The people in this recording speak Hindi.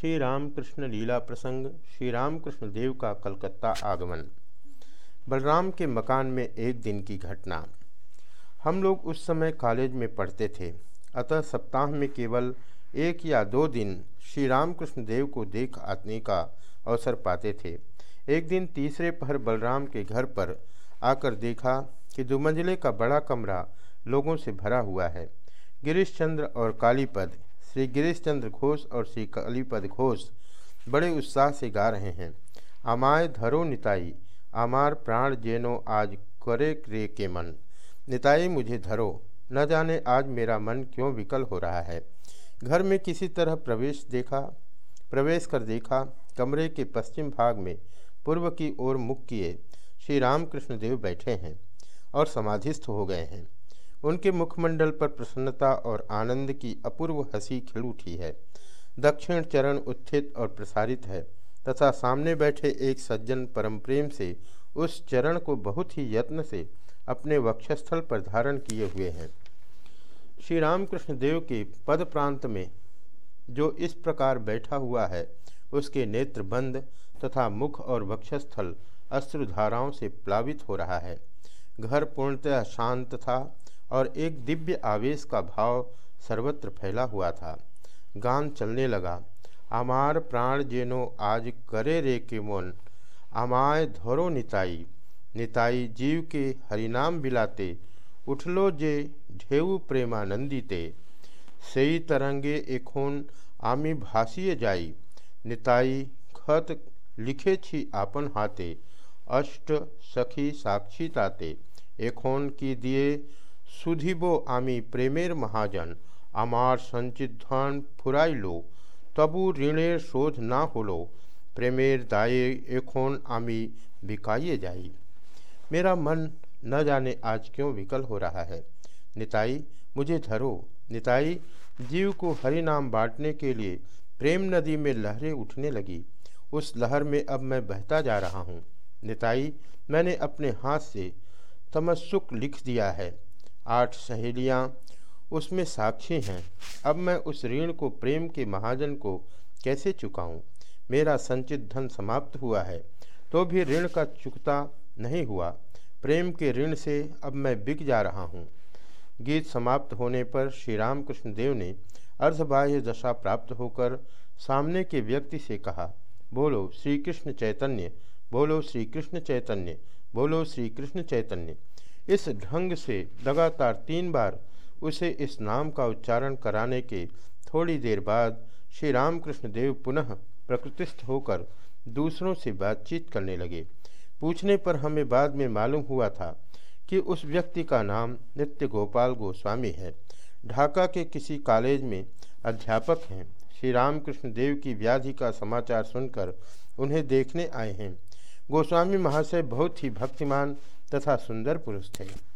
श्री रामकृष्ण लीला प्रसंग श्री रामकृष्ण देव का कलकत्ता आगमन। बलराम के मकान में एक दिन की घटना। हम लोग उस समय कॉलेज में पढ़ते थे। अतः सप्ताह में केवल एक या दो दिन श्री रामकृष्ण देव को देख आने का अवसर पाते थे। एक दिन तीसरे पहर बलराम के घर पर आकर देखा कि दुमंजले का बड़ा कमरा लोगों से भरा हुआ है। गिरीश चंद्र और कालीपद श्री गिरीश चंद्र घोष और श्री कालीपद घोष बड़े उत्साह से गा रहे हैं। अमाय धरो निताई, आमार प्राण जेनो आज करे रे के मन। निताई मुझे धरो, न जाने आज मेरा मन क्यों विकल हो रहा है। घर में किसी तरह प्रवेश देखा, प्रवेश कर देखा, कमरे के पश्चिम भाग में पूर्व की ओर मुख किए श्री रामकृष्ण देव बैठे हैं और समाधिस्थ हो गए हैं। उनके मुखमंडल पर प्रसन्नता और आनंद की अपूर्व हँसी खिल उठी है। दक्षिण चरण उत्थित और प्रसारित है, तथा सामने बैठे एक सज्जन परम प्रेम से उस चरण को बहुत ही यत्न से अपने वक्षस्थल पर धारण किए हुए हैं। श्री रामकृष्ण देव के पद प्रांत में जो इस प्रकार बैठा हुआ है, उसके नेत्र बंद तथा मुख और वक्षस्थल अश्रुधाराओं से प्लावित हो रहा है। घर पूर्णतः शांत था और एक दिव्य आवेश का भाव सर्वत्र फैला हुआ था। गान चलने लगा। आमार प्राण जेनो आज करे रे के मोन। आमाय धरो निताई। निताई जीव के हरिनाम बिलाते। उठलो जे ढेऊ प्रेमानंदीते सई तरंगे एखोन आमी भाषिए जाई। निताई खत लिखे छी आपन हाथे। अष्ट सखी साक्षी ताते। एखोन की दिए सुधिबो आमी प्रेमेर महाजन আমার সঞ্চিত ধন ফুরাইল তবু ঋণের শোধ না হলো প্রেমের দায়ে এখন আমি बिकाइए जाई मेरा मन न जाने आज क्यों विकल हो रहा है निताई मुझे धरो निताई जीव को हरि नाम बांटने के लिए प्रेम नदी में लहरें उठने लगी उस लहर में अब मैं बहता जा रहा हूँ निताई मैंने अपने हाथ से तमस्सुक लिख दिया है आठ सहेलियाँ, उसमें साक्षी हैं। अब मैं उस ऋण को प्रेम के महाजन को कैसे चुकाऊं? मेरा संचित धन समाप्त हुआ है तो भी ऋण का चुकता नहीं हुआ। प्रेम के ऋण से अब मैं बिक जा रहा हूँ। गीत समाप्त होने पर श्री रामकृष्ण देव ने अर्धबाह्य दशा प्राप्त होकर सामने के व्यक्ति से कहा, बोलो श्री कृष्ण चैतन्य, बोलो श्री कृष्ण चैतन्य, बोलो श्री कृष्ण चैतन्य। इस ढंग से लगातार तीन बार उसे इस नाम का उच्चारण कराने के थोड़ी देर बाद श्री रामकृष्ण देव पुनः प्रकृतिस्थ होकर दूसरों से बातचीत करने लगे। पूछने पर हमें बाद में मालूम हुआ था कि उस व्यक्ति का नाम नित्य गोपाल गोस्वामी है। ढाका के किसी कॉलेज में अध्यापक हैं। श्री रामकृष्ण देव की व्याधि का समाचार सुनकर उन्हें देखने आए हैं। गोस्वामी महाशय बहुत ही भक्तिमान तथा सुंदर पुरुष थे।